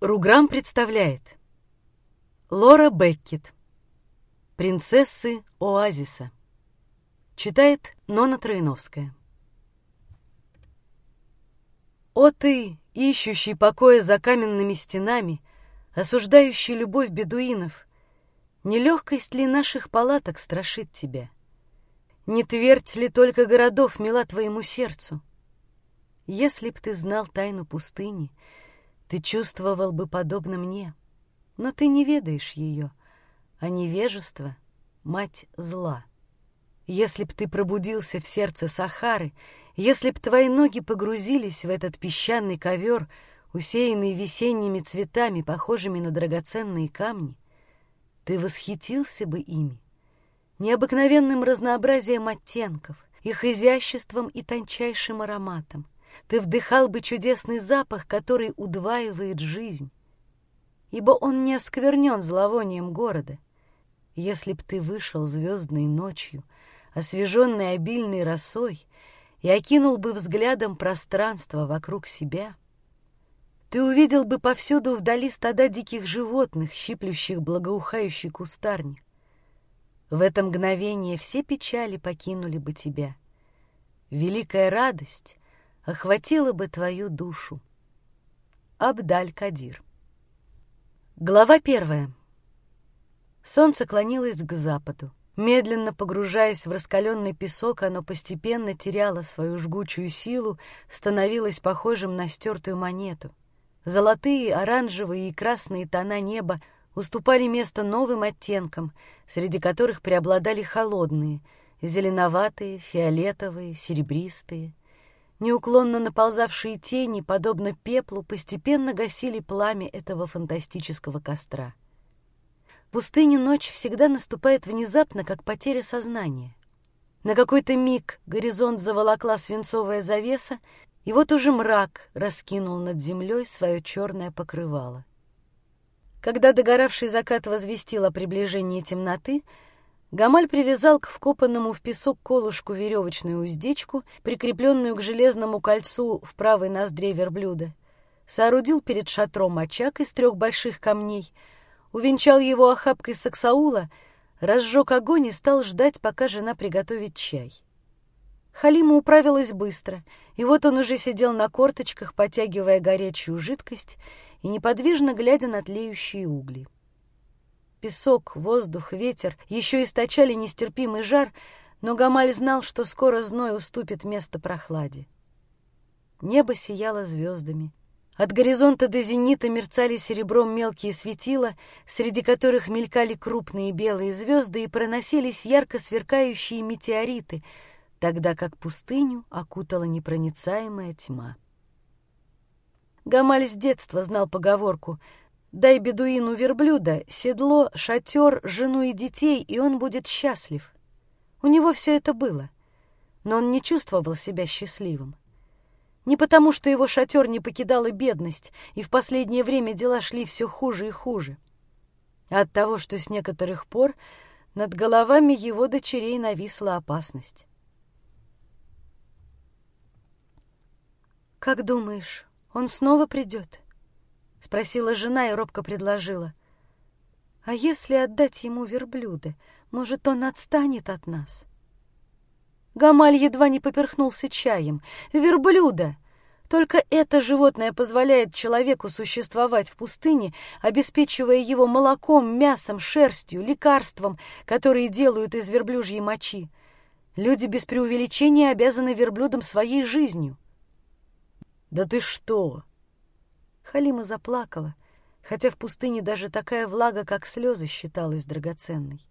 Руграм представляет Лора Беккет Принцессы Оазиса Читает Нона Троиновская О ты, ищущий покоя за каменными стенами, Осуждающий любовь бедуинов, Нелегкость ли наших палаток страшит тебя? Не твердь ли только городов мила твоему сердцу? Если б ты знал тайну пустыни — ты чувствовал бы подобно мне, но ты не ведаешь ее, а невежество — мать зла. Если б ты пробудился в сердце Сахары, если б твои ноги погрузились в этот песчаный ковер, усеянный весенними цветами, похожими на драгоценные камни, ты восхитился бы ими, необыкновенным разнообразием оттенков, их изяществом и тончайшим ароматом — ты вдыхал бы чудесный запах, который удваивает жизнь, ибо он не осквернен зловонием города. Если б ты вышел звездной ночью, освеженный обильной росой, и окинул бы взглядом пространство вокруг себя, ты увидел бы повсюду вдали стада диких животных, щиплющих благоухающий кустарник. В это мгновение все печали покинули бы тебя. Великая радость охватила бы твою душу. Абдаль-Кадир. Глава первая. Солнце клонилось к западу. Медленно погружаясь в раскаленный песок, оно постепенно теряло свою жгучую силу, становилось похожим на стертую монету. Золотые, оранжевые и красные тона неба уступали место новым оттенкам, среди которых преобладали холодные, зеленоватые, фиолетовые, серебристые — Неуклонно наползавшие тени, подобно пеплу, постепенно гасили пламя этого фантастического костра. В пустыне ночь всегда наступает внезапно, как потеря сознания. На какой-то миг горизонт заволокла свинцовая завеса, и вот уже мрак раскинул над землей свое черное покрывало. Когда догоравший закат возвестил о приближении темноты, Гамаль привязал к вкопанному в песок колышку веревочную уздечку, прикрепленную к железному кольцу в правой ноздре верблюда. Соорудил перед шатром очаг из трех больших камней, увенчал его охапкой саксаула, разжег огонь и стал ждать, пока жена приготовит чай. Халима управилась быстро, и вот он уже сидел на корточках, потягивая горячую жидкость и неподвижно глядя на тлеющие угли. Песок, воздух, ветер еще источали нестерпимый жар, но Гамаль знал, что скоро зной уступит место прохладе. Небо сияло звездами. От горизонта до зенита мерцали серебром мелкие светила, среди которых мелькали крупные белые звезды и проносились ярко сверкающие метеориты, тогда как пустыню окутала непроницаемая тьма. Гамаль с детства знал поговорку Дай бедуину верблюда, седло, шатер, жену и детей, и он будет счастлив. У него все это было, но он не чувствовал себя счастливым. Не потому, что его шатер не покидала бедность, и в последнее время дела шли все хуже и хуже, а от того, что с некоторых пор над головами его дочерей нависла опасность. «Как думаешь, он снова придет?» — спросила жена и робко предложила. «А если отдать ему верблюда, может, он отстанет от нас?» Гамаль едва не поперхнулся чаем. «Верблюда!» Только это животное позволяет человеку существовать в пустыне, обеспечивая его молоком, мясом, шерстью, лекарством, которые делают из верблюжьей мочи. Люди без преувеличения обязаны верблюдам своей жизнью. «Да ты что!» Халима заплакала, хотя в пустыне даже такая влага, как слезы, считалась драгоценной.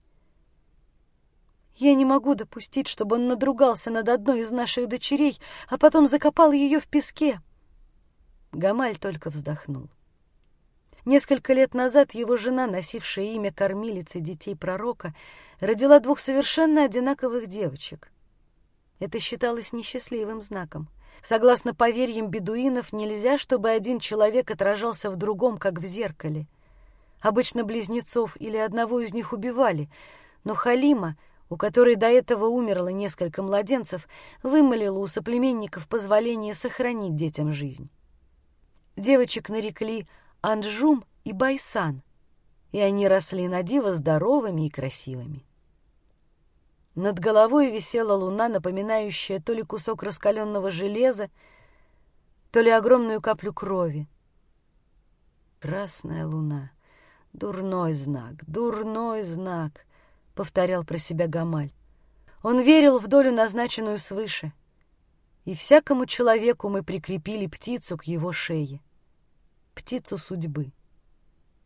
Я не могу допустить, чтобы он надругался над одной из наших дочерей, а потом закопал ее в песке. Гамаль только вздохнул. Несколько лет назад его жена, носившая имя кормилицы детей пророка, родила двух совершенно одинаковых девочек. Это считалось несчастливым знаком. Согласно поверьям бедуинов, нельзя, чтобы один человек отражался в другом, как в зеркале. Обычно близнецов или одного из них убивали, но Халима, у которой до этого умерло несколько младенцев, вымолила у соплеменников позволение сохранить детям жизнь. Девочек нарекли Анджум и Байсан, и они росли на диво здоровыми и красивыми. Над головой висела луна, напоминающая то ли кусок раскаленного железа, то ли огромную каплю крови. Красная луна. Дурной знак, дурной знак, — повторял про себя Гамаль. Он верил в долю, назначенную свыше. И всякому человеку мы прикрепили птицу к его шее. Птицу судьбы.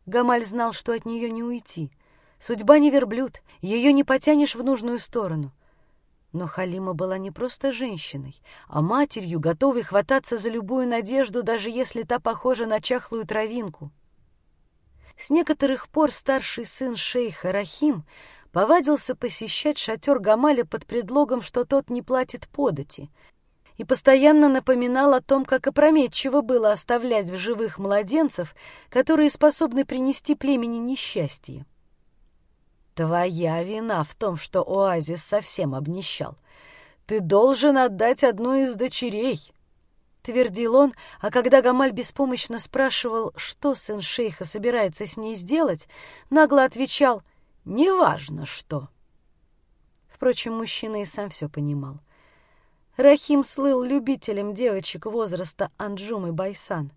Гамаль знал, что от нее не уйти. Судьба не верблюд, ее не потянешь в нужную сторону. Но Халима была не просто женщиной, а матерью, готовой хвататься за любую надежду, даже если та похожа на чахлую травинку. С некоторых пор старший сын шейха Рахим повадился посещать шатер Гамаля под предлогом, что тот не платит подати, и постоянно напоминал о том, как опрометчиво было оставлять в живых младенцев, которые способны принести племени несчастье. Твоя вина в том, что оазис совсем обнищал. Ты должен отдать одну из дочерей, — твердил он, а когда Гамаль беспомощно спрашивал, что сын шейха собирается с ней сделать, нагло отвечал «неважно что». Впрочем, мужчина и сам все понимал. Рахим слыл любителем девочек возраста Анджум и Байсан.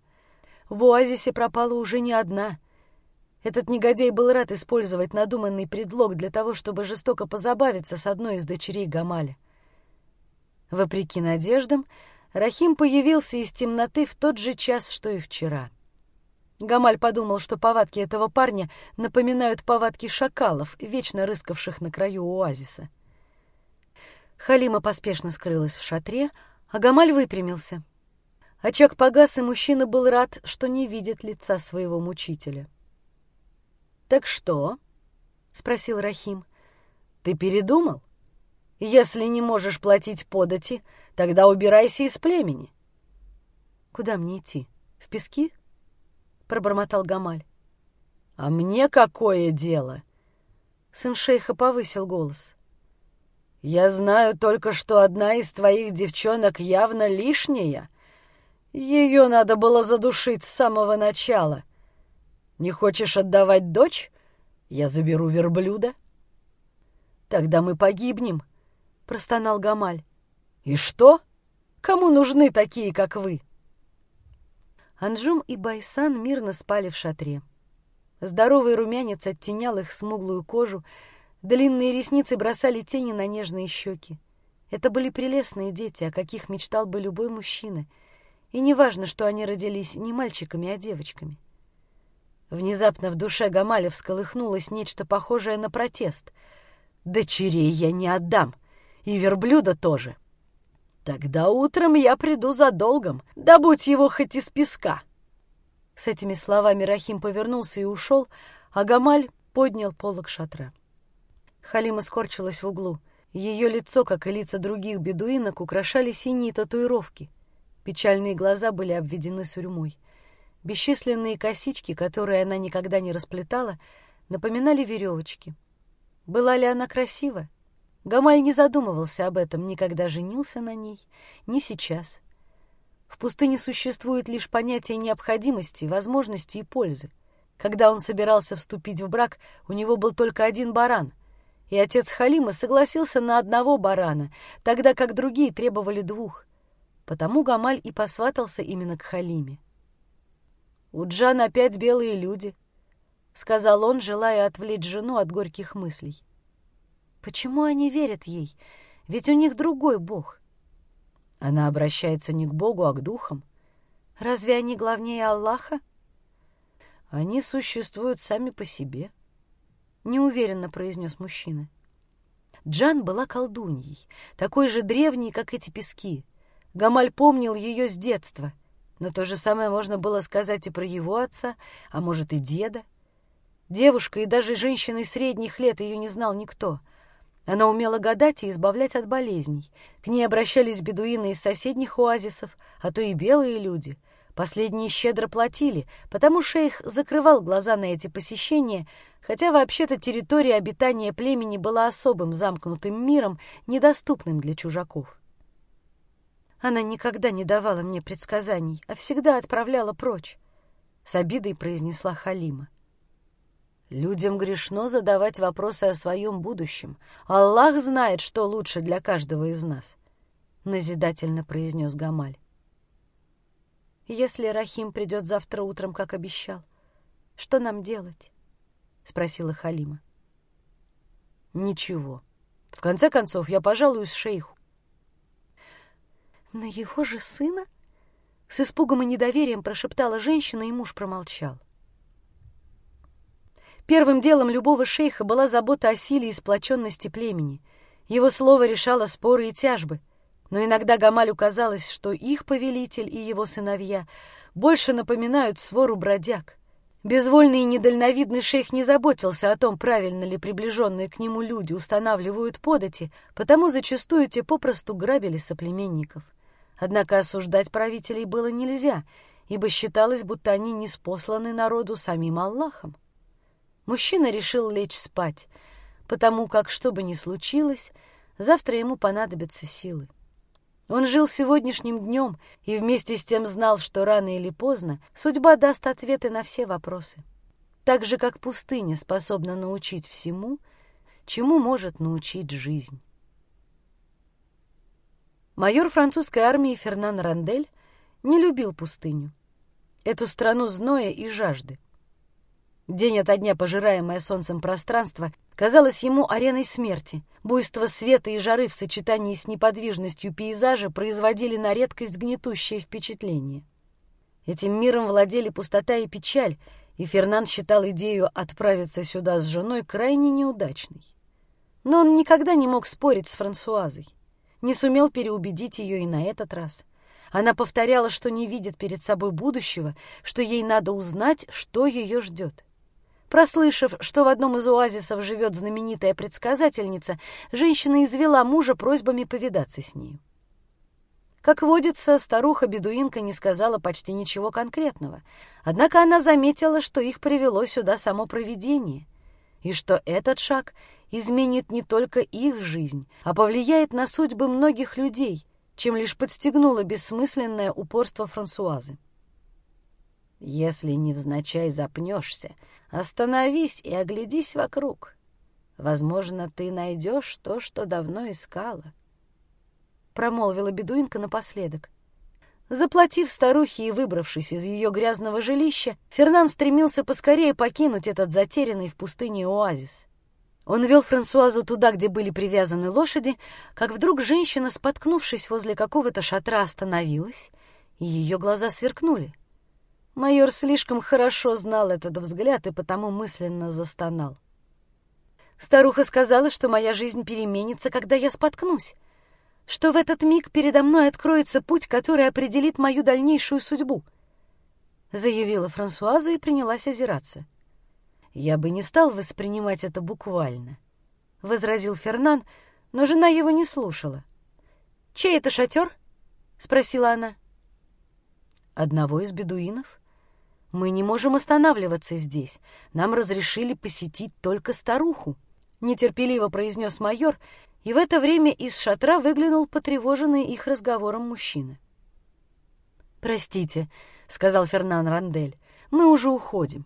В оазисе пропала уже не одна — этот негодяй был рад использовать надуманный предлог для того, чтобы жестоко позабавиться с одной из дочерей Гамаля. Вопреки надеждам, Рахим появился из темноты в тот же час, что и вчера. Гамаль подумал, что повадки этого парня напоминают повадки шакалов, вечно рыскавших на краю оазиса. Халима поспешно скрылась в шатре, а Гамаль выпрямился. Очаг погас, и мужчина был рад, что не видит лица своего мучителя. «Так что?» — спросил Рахим. «Ты передумал? Если не можешь платить подати, тогда убирайся из племени». «Куда мне идти? В пески?» — пробормотал Гамаль. «А мне какое дело?» Сын шейха повысил голос. «Я знаю только, что одна из твоих девчонок явно лишняя. Ее надо было задушить с самого начала». Не хочешь отдавать дочь? Я заберу верблюда. Тогда мы погибнем, — простонал Гамаль. И что? Кому нужны такие, как вы? Анжум и Байсан мирно спали в шатре. Здоровый румянец оттенял их смуглую кожу, длинные ресницы бросали тени на нежные щеки. Это были прелестные дети, о каких мечтал бы любой мужчина. И неважно, что они родились не мальчиками, а девочками. Внезапно в душе Гамаля всколыхнулось нечто похожее на протест. «Дочерей я не отдам, и верблюда тоже. Тогда утром я приду за долгом, добудь его хоть из песка». С этими словами Рахим повернулся и ушел, а Гамаль поднял полок шатра. Халима скорчилась в углу. Ее лицо, как и лица других бедуинок, украшали синие татуировки. Печальные глаза были обведены сурьмой. Бесчисленные косички, которые она никогда не расплетала, напоминали веревочки. Была ли она красива? Гамаль не задумывался об этом, никогда женился на ней, ни сейчас. В пустыне существует лишь понятие необходимости, возможности и пользы. Когда он собирался вступить в брак, у него был только один баран, и отец Халима согласился на одного барана, тогда как другие требовали двух. Потому Гамаль и посватался именно к Халиме. «У Джан опять белые люди», — сказал он, желая отвлечь жену от горьких мыслей. «Почему они верят ей? Ведь у них другой бог». Она обращается не к богу, а к духам. Разве они главнее Аллаха? Они существуют сами по себе, — неуверенно произнес мужчина. Джан была колдуньей, такой же древней, как эти пески. Гамаль помнил ее с детства — но то же самое можно было сказать и про его отца, а может и деда. Девушка и даже женщиной средних лет ее не знал никто. Она умела гадать и избавлять от болезней. К ней обращались бедуины из соседних оазисов, а то и белые люди. Последние щедро платили, потому шейх закрывал глаза на эти посещения, хотя вообще-то территория обитания племени была особым замкнутым миром, недоступным для чужаков. Она никогда не давала мне предсказаний, а всегда отправляла прочь. — с обидой произнесла Халима. Людям грешно задавать вопросы о своем будущем. Аллах знает, что лучше для каждого из нас, — назидательно произнес Гамаль. Если Рахим придет завтра утром, как обещал, что нам делать? — спросила Халима. Ничего. В конце концов, я пожалуюсь шейху. На его же сына? С испугом и недоверием прошептала женщина, и муж промолчал. — Первым делом любого шейха была забота о силе и сплоченности племени. Его слово решало споры и тяжбы. Но иногда Гамалю казалось, что их повелитель и его сыновья больше напоминают свору бродяг. Безвольный и недальновидный шейх не заботился о том, правильно ли приближенные к нему люди устанавливают подати, потому зачастую те попросту грабили соплеменников. Однако осуждать правителей было нельзя, ибо считалось, будто они не спосланы народу самим Аллахом. Мужчина решил лечь спать, потому как, что бы ни случилось, завтра ему понадобятся силы. Он жил сегодняшним днем и вместе с тем знал, что рано или поздно судьба даст ответы на все вопросы. Так же, как пустыня способна научить всему, чему может научить жизнь. Майор французской армии Фернан Рандель не любил пустыню, эту страну зноя и жажды. День ото дня пожираемое солнцем пространство казалось ему ареной смерти. Буйство света и жары в сочетании с неподвижностью пейзажа производили на редкость гнетущее впечатление. Этим миром владели пустота и печаль, и Фернан считал идею отправиться сюда с женой крайне неудачной. Но он никогда не мог спорить с Франсуазой, не сумел переубедить ее и на этот раз. Она повторяла, что не видит перед собой будущего, что ей надо узнать, что ее ждет. Прослышав, что в одном из оазисов живет знаменитая предсказательница, женщина извела мужа просьбами повидаться с ней. Как водится, старуха-бедуинка не сказала почти ничего конкретного, однако она заметила, что их привело сюда само провидение, и что этот шаг изменит не только их жизнь, а повлияет на судьбы многих людей, чем лишь подстегнуло бессмысленное упорство Франсуазы. «Если невзначай запнешься, Остановись и оглядись вокруг. Возможно, ты найдешь то, что давно искала. Промолвила бедуинка напоследок. Заплатив старухе и выбравшись из ее грязного жилища, Фернан стремился поскорее покинуть этот затерянный в пустыне оазис. Он вел Франсуазу туда, где были привязаны лошади, как вдруг женщина, споткнувшись возле какого-то шатра, остановилась, и ее глаза сверкнули. Майор слишком хорошо знал этот взгляд и потому мысленно застонал. Старуха сказала, что моя жизнь переменится, когда я споткнусь, что в этот миг передо мной откроется путь, который определит мою дальнейшую судьбу, заявила Франсуаза и принялась озираться. Я бы не стал воспринимать это буквально, возразил Фернан, но жена его не слушала. Чей это шатер? спросила она. Одного из бедуинов. Мы не можем останавливаться здесь. Нам разрешили посетить только старуху, нетерпеливо произнес майор, и в это время из шатра выглянул потревоженный их разговором мужчина. Простите, сказал Фернан Рандель. Мы уже уходим.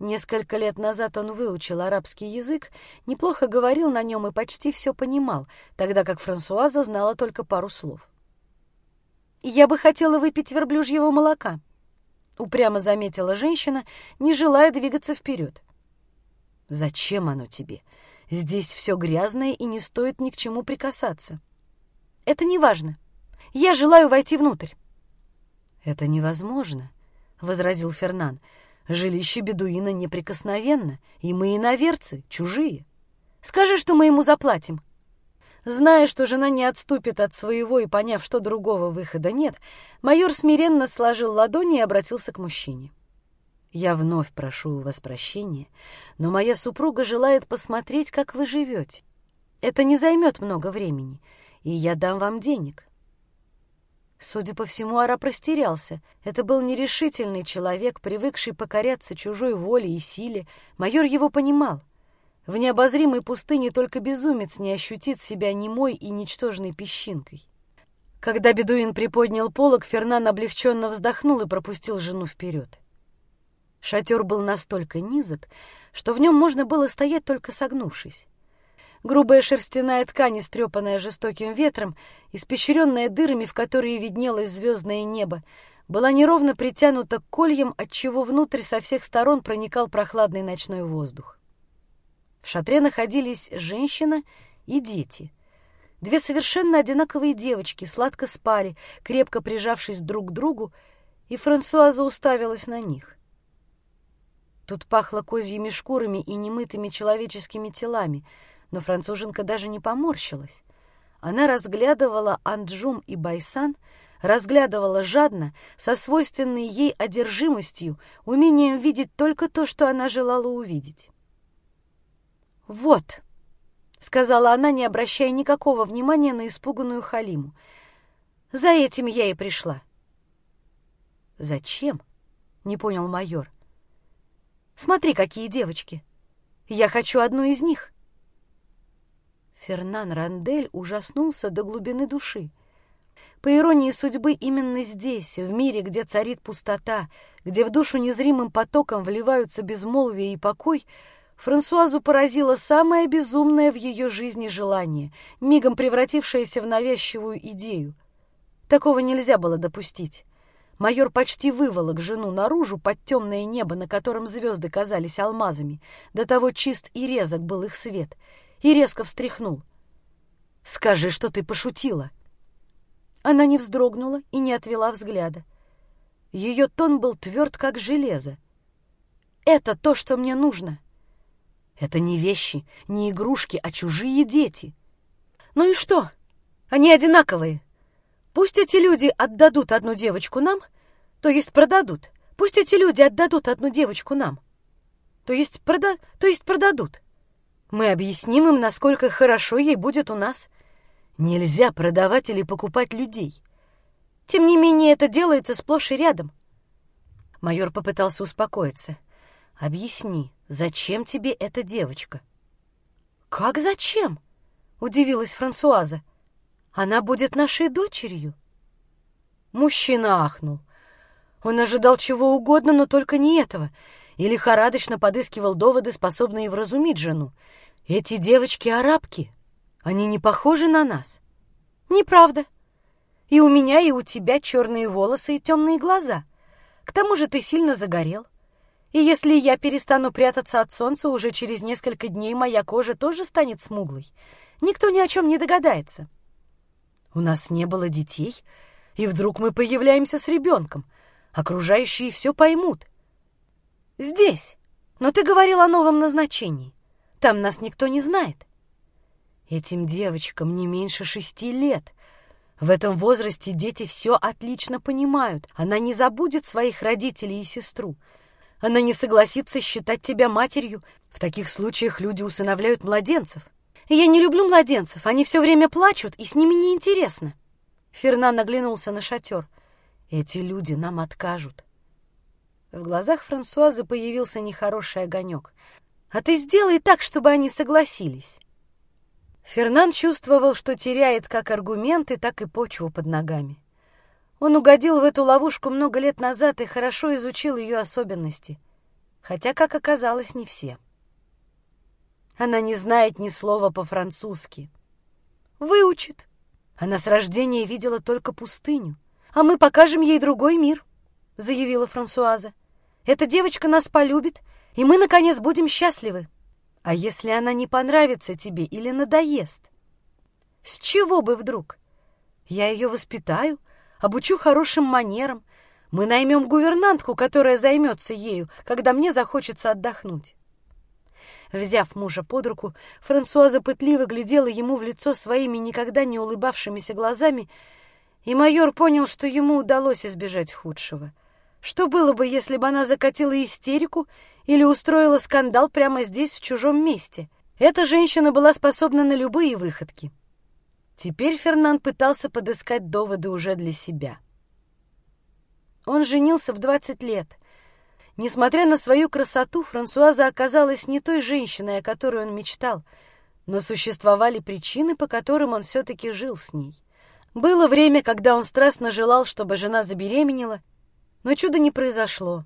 Несколько лет назад он выучил арабский язык, неплохо говорил на нем и почти все понимал, тогда как Франсуаза знала только пару слов. «Я бы хотела выпить верблюжьего молока», — упрямо заметила женщина, не желая двигаться вперед. «Зачем оно тебе? Здесь все грязное и не стоит ни к чему прикасаться». «Это не важно. Я желаю войти внутрь». «Это невозможно», — возразил Фернан. «Жилище бедуина неприкосновенно, и мы иноверцы, чужие. Скажи, что мы ему заплатим». Зная, что жена не отступит от своего и поняв, что другого выхода нет, майор смиренно сложил ладони и обратился к мужчине. «Я вновь прошу у вас прощения, но моя супруга желает посмотреть, как вы живете. Это не займет много времени, и я дам вам денег». Судя по всему, араб растерялся. Это был нерешительный человек, привыкший покоряться чужой воле и силе. Майор его понимал — в необозримой пустыне только безумец не ощутит себя немой и ничтожной песчинкой. Когда бедуин приподнял полог, Фернан облегченно вздохнул и пропустил жену вперед. Шатер был настолько низок, что в нем можно было стоять только согнувшись. Грубая шерстяная ткань, истрепанная жестоким ветром, испещренная дырами, в которые виднелось звездное небо, была неровно притянута к кольям, отчего внутрь со всех сторон проникал прохладный ночной воздух. В шатре находились женщина и дети. Две совершенно одинаковые девочки сладко спали, крепко прижавшись друг к другу, и Франсуаза уставилась на них. Тут пахло козьими шкурами и немытыми человеческими телами, но француженка даже не поморщилась. Она разглядывала Анджум и Байсан, разглядывала жадно, со свойственной ей одержимостью, умением видеть только то, что она желала увидеть. «Вот», — сказала она, не обращая никакого внимания на испуганную Халиму, — «за этим я и пришла». «Зачем?» — не понял майор. Смотри, какие девочки. Я хочу одну из них. Фернан Рандель ужаснулся до глубины души. По иронии судьбы, именно здесь, в мире, где царит пустота, где в душу незримым потоком вливаются безмолвие и покой, Франсуазу поразило самое безумное в ее жизни желание, мигом превратившееся в навязчивую идею. Такого нельзя было допустить. Майор почти выволок жену наружу под темное небо, на котором звезды казались алмазами. До того чист и резок был их свет. И резко встряхнул. «Скажи, что ты пошутила!» Она не вздрогнула и не отвела взгляда. Ее тон был тверд, как железо. «Это то, что мне нужно!» «Это не вещи, не игрушки, а чужие дети!» «Ну и что? Они одинаковые!» Пусть эти люди отдадут одну девочку нам, то есть продадут. Пусть эти люди отдадут одну девочку нам, то есть, прода... то есть продадут. Мы объясним им, насколько хорошо ей будет у нас. Нельзя продавать или покупать людей. Тем не менее, это делается сплошь и рядом. Майор попытался успокоиться. «Объясни, зачем тебе эта девочка?» «Как зачем?» — удивилась Франсуаза. Она будет нашей дочерью. Мужчина ахнул. Он ожидал чего угодно, но только не этого, и лихорадочно подыскивал доводы, способные вразумить жену. Эти девочки арабки. Они не похожи на нас. Неправда. И у меня, и у тебя черные волосы и темные глаза. К тому же ты сильно загорел. И если я перестану прятаться от солнца, уже через несколько дней моя кожа тоже станет смуглой. Никто ни о чем не догадается. У нас не было детей, и вдруг мы появляемся с ребенком. Окружающие все поймут. Здесь. Но ты говорил о новом назначении. Там нас никто не знает. Этим девочкам не меньше шести лет. В этом возрасте дети все отлично понимают. Она не забудет своих родителей и сестру. Она не согласится считать тебя матерью. В таких случаях люди усыновляют младенцев. Я не люблю младенцев, они все время плачут, и с ними неинтересно. Фернан оглянулся на шатер. Эти люди нам откажут. В глазах Франсуазы появился нехороший огонек. А ты сделай так, чтобы они согласились. Фернан чувствовал, что теряет как аргументы, так и почву под ногами. Он угодил в эту ловушку много лет назад и хорошо изучил ее особенности, хотя, как оказалось, не все. Она не знает ни слова по-французски. Выучит. Она с рождения видела только пустыню. А мы покажем ей другой мир, заявила Франсуаза. Эта девочка нас полюбит, и мы, наконец, будем счастливы. А если она не понравится тебе или надоест? С чего бы вдруг? Я ее воспитаю, обучу хорошим манерам. Мы наймем гувернантку, которая займется ею, когда мне захочется отдохнуть. Взяв мужа под руку, Франсуаза пытливо глядела ему в лицо своими никогда не улыбавшимися глазами, и майор понял, что ему удалось избежать худшего. Что было бы, если бы она закатила истерику или устроила скандал прямо здесь, в чужом месте? Эта женщина была способна на любые выходки. Теперь Фернан пытался подыскать доводы уже для себя. Он женился в двадцать лет — Несмотря на свою красоту, Франсуаза оказалась не той женщиной, о которой он мечтал, но существовали причины, по которым он все-таки жил с ней. Было время, когда он страстно желал, чтобы жена забеременела, но чуда не произошло.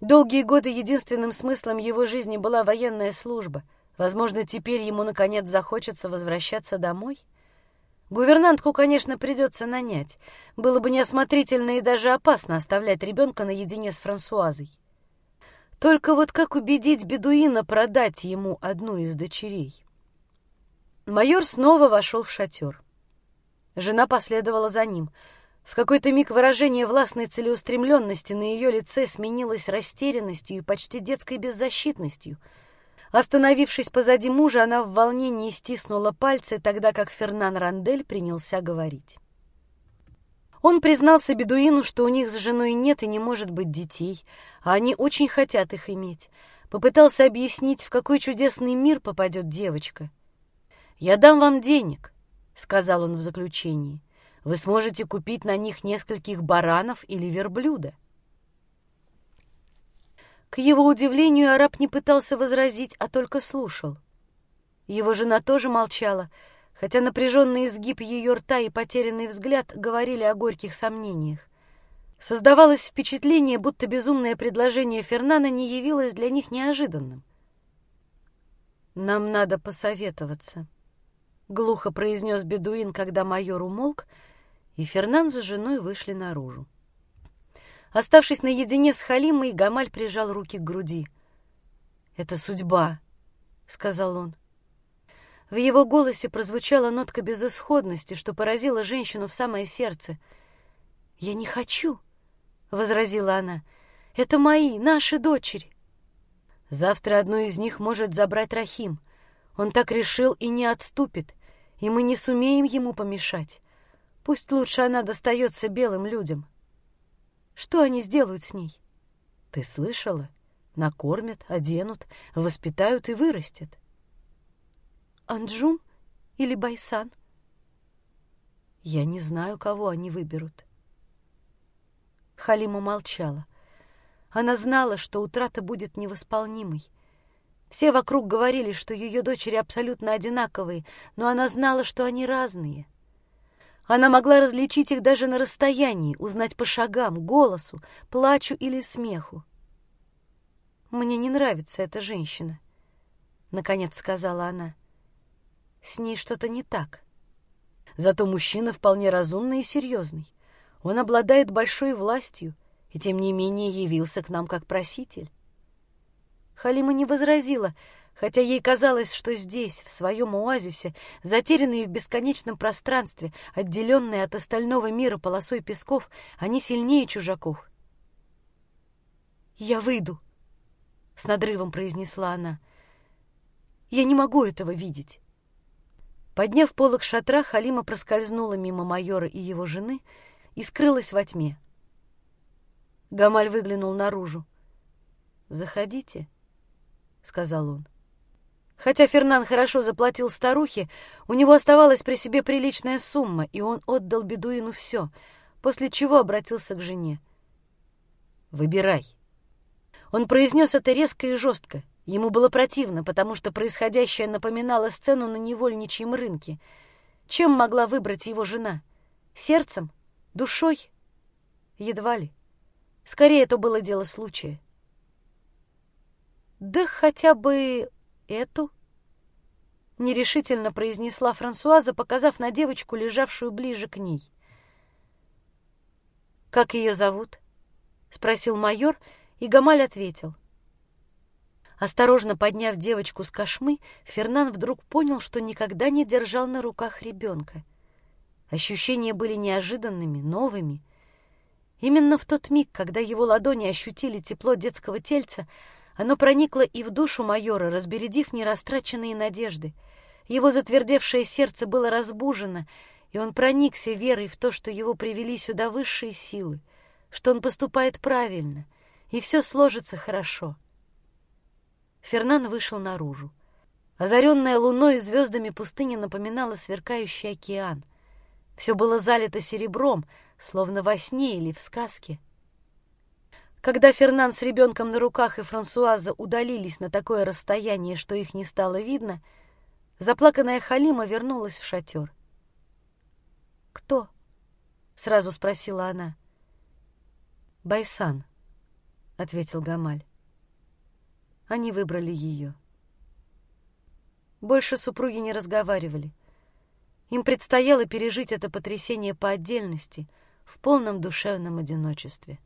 Долгие годы единственным смыслом его жизни была военная служба. Возможно, теперь ему, наконец, захочется возвращаться домой? Гувернантку, конечно, придется нанять. Было бы неосмотрительно и даже опасно оставлять ребенка наедине с Франсуазой. Только вот как убедить бедуина продать ему одну из дочерей? Майор снова вошел в шатер. Жена последовала за ним. В какой-то миг выражение властной целеустремленности на ее лице сменилось растерянностью и почти детской беззащитностью. Остановившись позади мужа, она в волнении стиснула пальцы, тогда как Фернан Рандель принялся говорить. Он признался бедуину, что у них с женой нет и не может быть детей, а они очень хотят их иметь. Попытался объяснить, в какой чудесный мир попадет девочка. «Я дам вам денег», — сказал он в заключении. «Вы сможете купить на них нескольких баранов или верблюда». К его удивлению, араб не пытался возразить, а только слушал. Его жена тоже молчала, хотя напряженный изгиб ее рта и потерянный взгляд говорили о горьких сомнениях. Создавалось впечатление, будто безумное предложение Фернана не явилось для них неожиданным. «Нам надо посоветоваться», — глухо произнес бедуин, когда майор умолк, и Фернан с женой вышли наружу. Оставшись наедине с Халимой, Гамаль прижал руки к груди. «Это судьба», — сказал он. В его голосе прозвучала нотка безысходности, что поразила женщину в самое сердце. «Я не хочу», — возразила она. «Это мои, наши дочери». «Завтра одну из них может забрать Рахим. Он так решил и не отступит, и мы не сумеем ему помешать. Пусть лучше она достается белым людям». Что они сделают с ней? Ты слышала? Накормят, оденут, воспитают и вырастет. Анджум или Байсан? Я не знаю, кого они выберут. Халима молчала. Она знала, что утрата будет невосполнимой. Все вокруг говорили, что ее дочери абсолютно одинаковые, но она знала, что они разные — она могла различить их даже на расстоянии, узнать по шагам, голосу, плачу или смеху. «Мне не нравится эта женщина», — наконец сказала она. «С ней что-то не так. Зато мужчина вполне разумный и серьезный. Он обладает большой властью и, тем не менее, явился к нам как проситель». Халима не возразила, — хотя ей казалось, что здесь, в своем оазисе, затерянные в бесконечном пространстве, отделенные от остального мира полосой песков, они сильнее чужаков. «Я выйду», — с надрывом произнесла она. «Я не могу этого видеть». Подняв полок шатра, Халима проскользнула мимо майора и его жены и скрылась во тьме. Гамаль выглянул наружу. «Заходите», — сказал он. Хотя Фернан хорошо заплатил старухе, у него оставалась при себе приличная сумма, и он отдал бедуину все, после чего обратился к жене. «Выбирай». Он произнес это резко и жестко. Ему было противно, потому что происходящее напоминало сцену на невольничьем рынке. Чем могла выбрать его жена? Сердцем? Душой? Едва ли. Скорее, это было дело случая. Да хотя бы эту?» Нерешительно произнесла Франсуаза, показав на девочку, лежавшую ближе к ней. «Как ее зовут?» — спросил майор, и Гамаль ответил. Осторожно подняв девочку с кошмы, Фернан вдруг понял, что никогда не держал на руках ребенка. Ощущения были неожиданными, новыми. Именно в тот миг, когда его ладони ощутили тепло детского тельца, оно проникло и в душу майора, разбередив нерастраченные надежды. Его затвердевшее сердце было разбужено, и он проникся верой в то, что его привели сюда высшие силы, что он поступает правильно, и все сложится хорошо. Фернан вышел наружу. Озаренная луной и звездами пустыня напоминала сверкающий океан. Все было залито серебром, словно во сне или в сказке — когда Фернан с ребенком на руках и Франсуаза удалились на такое расстояние, что их не стало видно, заплаканная Халима вернулась в шатер. «Кто?» — сразу спросила она. «Байсан», ответил Гамаль. Они выбрали ее. Больше супруги не разговаривали. Им предстояло пережить это потрясение по отдельности, в полном душевном одиночестве.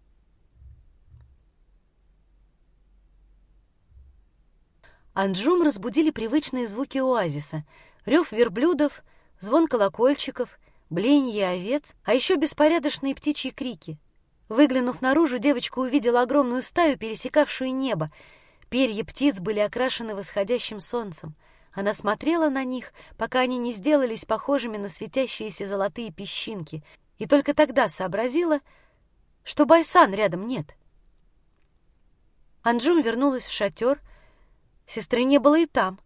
Анджум разбудили привычные звуки оазиса, рев верблюдов, звон колокольчиков, бленье овец, а еще беспорядочные птичьи крики. Выглянув наружу, девочка увидела огромную стаю, пересекавшую небо. Перья птиц были окрашены восходящим солнцем. Она смотрела на них, пока они не сделались похожими на светящиеся золотые песчинки, и только тогда сообразила, что Байсан рядом нет. Анджум вернулась в шатер — Сестры не было и там.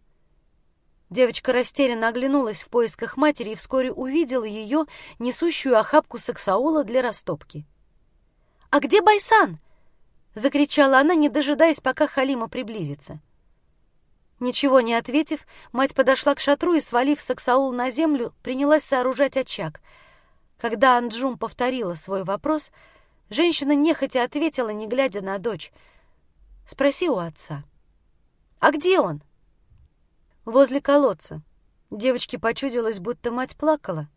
Девочка растерянно оглянулась в поисках матери и вскоре увидела ее, несущую охапку саксаула для растопки. «А где Байсан?» — закричала она, не дожидаясь, пока Халима приблизится. Ничего не ответив, мать подошла к шатру и, свалив саксаул на землю, принялась сооружать очаг. Когда Анджум повторила свой вопрос, женщина нехотя ответила, не глядя на дочь. «Спроси у отца». «А где он?» «Возле колодца». Девочке почудилось, будто мать плакала.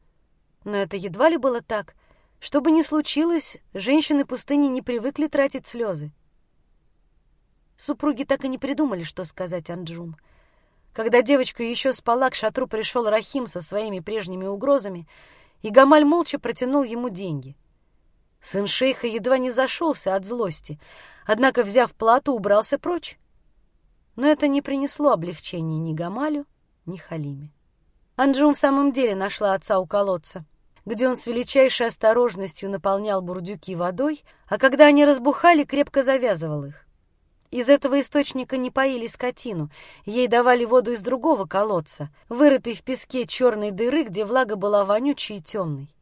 Но это едва ли было так. Что бы ни случилось, женщины пустыни не привыкли тратить слезы. Супруги так и не придумали, что сказать Анджум. Когда девочка еще спала, к шатру пришел Рахим со своими прежними угрозами, и Гамаль молча протянул ему деньги. Сын шейха едва не зашелся от злости, однако, взяв плату, убрался прочь но это не принесло облегчения ни Гамалю, ни Халиме. Анджум в самом деле нашла отца у колодца, где он с величайшей осторожностью наполнял бурдюки водой, а когда они разбухали, крепко завязывал их. Из этого источника не поили скотину, ей давали воду из другого колодца, вырытой в песке черной дыры, где влага была вонючей и темной.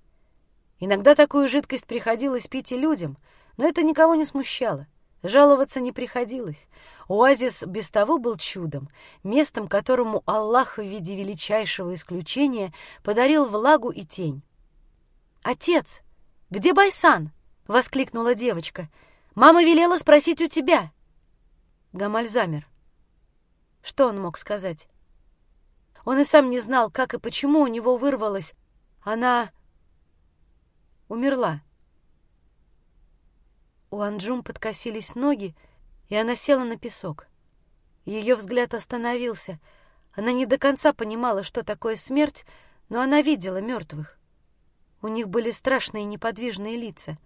Иногда такую жидкость приходилось пить и людям, но это никого не смущало. Жаловаться не приходилось. Оазис без того был чудом, местом, которому Аллах в виде величайшего исключения подарил влагу и тень. «Отец, где Байсан?» — воскликнула девочка. «Мама велела спросить у тебя». Гамаль замер. Что он мог сказать? Он и сам не знал, как и почему у него вырвалось. Она умерла. У Анджум подкосились ноги, и она села на песок. Ее взгляд остановился. Она не до конца понимала, что такое смерть, но она видела мертвых. У них были страшные неподвижные лица.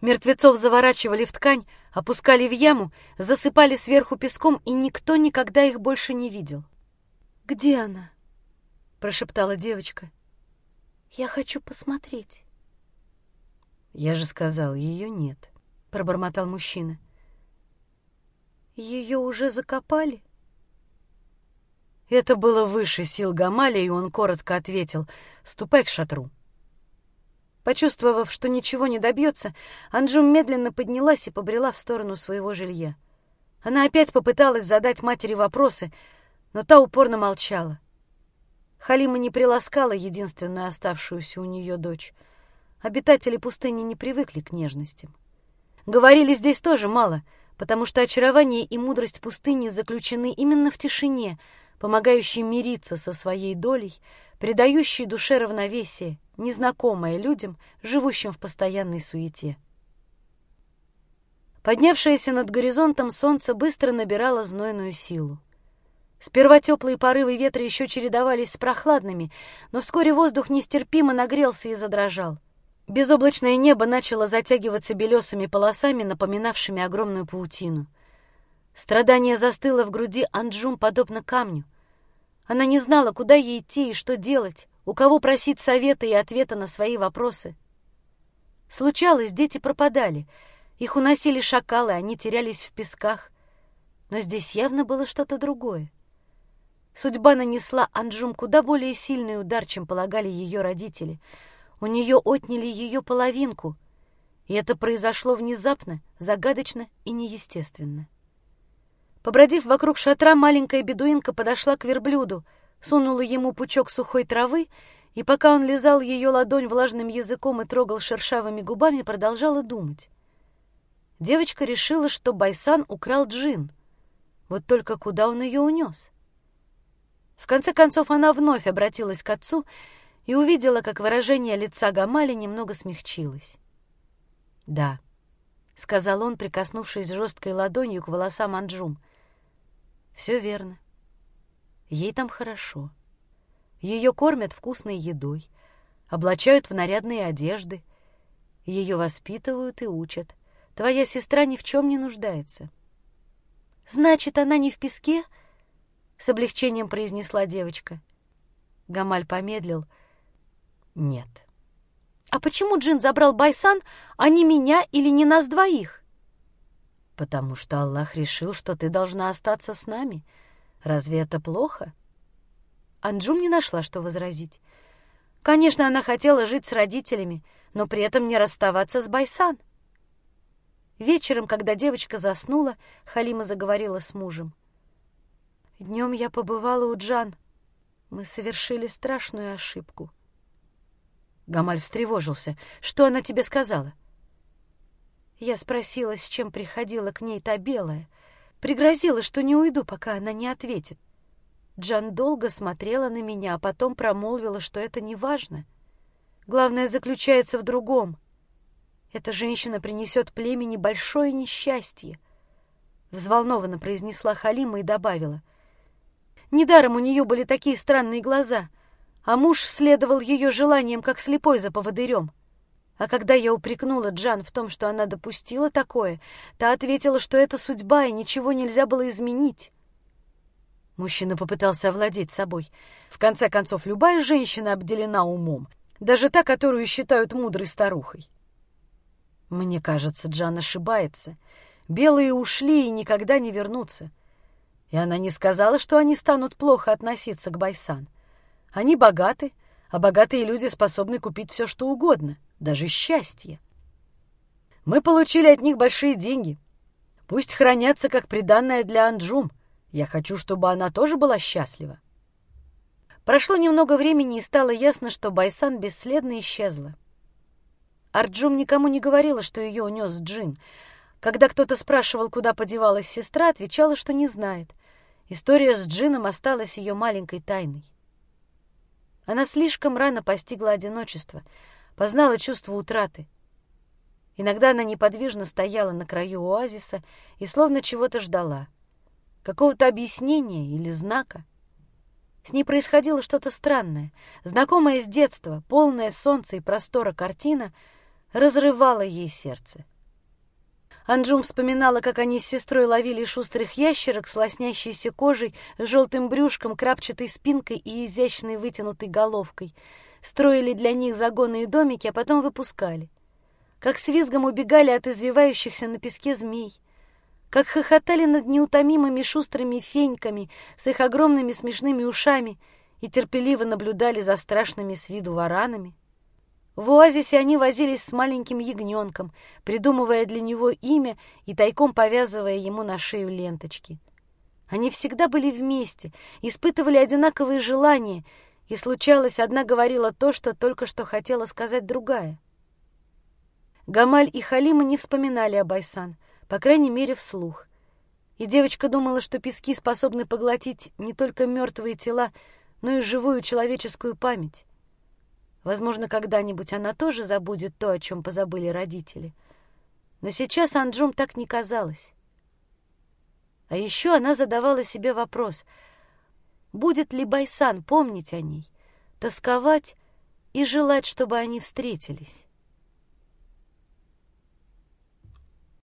Мертвецов заворачивали в ткань, опускали в яму, засыпали сверху песком, и никто никогда их больше не видел. «Где она?» — прошептала девочка. «Я хочу посмотреть». «Я же сказал, ее нет», — пробормотал мужчина. «Ее уже закопали?» Это было выше сил Гамаля, и он коротко ответил «Ступай к шатру». Почувствовав, что ничего не добьется, Анджум медленно поднялась и побрела в сторону своего жилья. Она опять попыталась задать матери вопросы, но та упорно молчала. Халима не приласкала единственную оставшуюся у нее дочь. Обитатели пустыни не привыкли к нежностям. Говорили здесь тоже мало, потому что очарование и мудрость пустыни заключены именно в тишине, помогающей мириться со своей долей, придающей душе равновесие, незнакомое людям, живущим в постоянной суете. Поднявшееся над горизонтом солнце быстро набирало знойную силу. Сперва теплые порывы ветра еще чередовались с прохладными, но вскоре воздух нестерпимо нагрелся и задрожал. Безоблачное небо начало затягиваться белесыми полосами, напоминавшими огромную паутину. Страдание застыло в груди Анджум подобно камню. Она не знала, куда ей идти и что делать, у кого просить совета и ответа на свои вопросы. Случалось, дети пропадали. Их уносили шакалы, они терялись в песках. Но здесь явно было что-то другое. Судьба нанесла Анджум куда более сильный удар, чем полагали ее родители — у нее отняли ее половинку, и это произошло внезапно, загадочно и неестественно. Побродив вокруг шатра, маленькая бедуинка подошла к верблюду, сунула ему пучок сухой травы, и пока он лизал ее ладонь влажным языком и трогал шершавыми губами, продолжала думать. девочка решила, что Байсан украл джин. Вот только куда он ее унес? В конце концов она вновь обратилась к отцу и увидела, как выражение лица Гамали немного смягчилось. «Да», — сказал он, прикоснувшись жесткой ладонью к волосам Анджум. «Все верно. Ей там хорошо. Ее кормят вкусной едой, облачают в нарядные одежды, ее воспитывают и учат. Твоя сестра ни в чем не нуждается». «Значит, она не в песке?» — с облегчением произнесла девочка. Гамаль помедлил — нет. А почему Джин забрал Байсан, а не меня или не нас двоих? Потому что Аллах решил, что ты должна остаться с нами. Разве это плохо? Анджум не нашла, что возразить. Конечно, она хотела жить с родителями, но при этом не расставаться с Байсан. Вечером, когда девочка заснула, Халима заговорила с мужем. «Днем я побывала у Джан. Мы совершили страшную ошибку. Гамаль встревожился. «Что она тебе сказала?» Я спросила, с чем приходила к ней та белая. Пригрозила, что не уйду, пока она не ответит. Джан долго смотрела на меня, а потом промолвила, что это не важно. Главное заключается в другом. Эта женщина принесет племени большое несчастье. Взволнованно произнесла Халима и добавила. Недаром у нее были такие странные глаза а муж следовал ее желаниям, как слепой за поводырем. А когда я упрекнула Джан в том, что она допустила такое, та ответила, что это судьба, и ничего нельзя было изменить. Мужчина попытался овладеть собой. В конце концов, любая женщина обделена умом, даже та, которую считают мудрой старухой. Мне кажется, Джан ошибается. Белые ушли и никогда не вернутся. И она не сказала, что они станут плохо относиться к Байсан. Они богаты, а богатые люди способны купить все, что угодно, даже счастье. Мы получили от них большие деньги. Пусть хранятся как приданное для Анджум. Я хочу, чтобы она тоже была счастлива. Прошло немного времени, и стало ясно, что Байсан бесследно исчезла. Арджум никому не говорила, что ее унес Джин. Когда кто-то спрашивал, куда подевалась сестра, отвечала, что не знает. История с Джином осталась ее маленькой тайной. Она слишком рано постигла одиночество, познала чувство утраты. Иногда она неподвижно стояла на краю оазиса и словно чего-то ждала. Какого-то объяснения или знака. С ней происходило что-то странное. Знакомая с детства, полная солнца и простора картина разрывала ей сердце. Анджум вспоминала, как они с сестрой ловили шустрых ящерок с лоснящейся кожей, желтым брюшком, крапчатой спинкой и изящной вытянутой головкой. Строили для них загоны и домики, а потом выпускали. Как с визгом убегали от извивающихся на песке змей. Как хохотали над неутомимыми шустрыми феньками с их огромными смешными ушами и терпеливо наблюдали за страшными с виду варанами. В оазисе они возились с маленьким ягненком, придумывая для него имя и тайком повязывая ему на шею ленточки. Они всегда были вместе, испытывали одинаковые желания, и случалось, одна говорила то, что только что хотела сказать другая. Гамаль и Халима не вспоминали об Айсан, по крайней мере, вслух. И девочка думала, что пески способны поглотить не только мертвые тела, но и живую человеческую память. Возможно, когда-нибудь она тоже забудет то, о чем позабыли родители. Но сейчас Анджум так не казалось. А еще она задавала себе вопрос, будет ли Байсан помнить о ней, тосковать и желать, чтобы они встретились.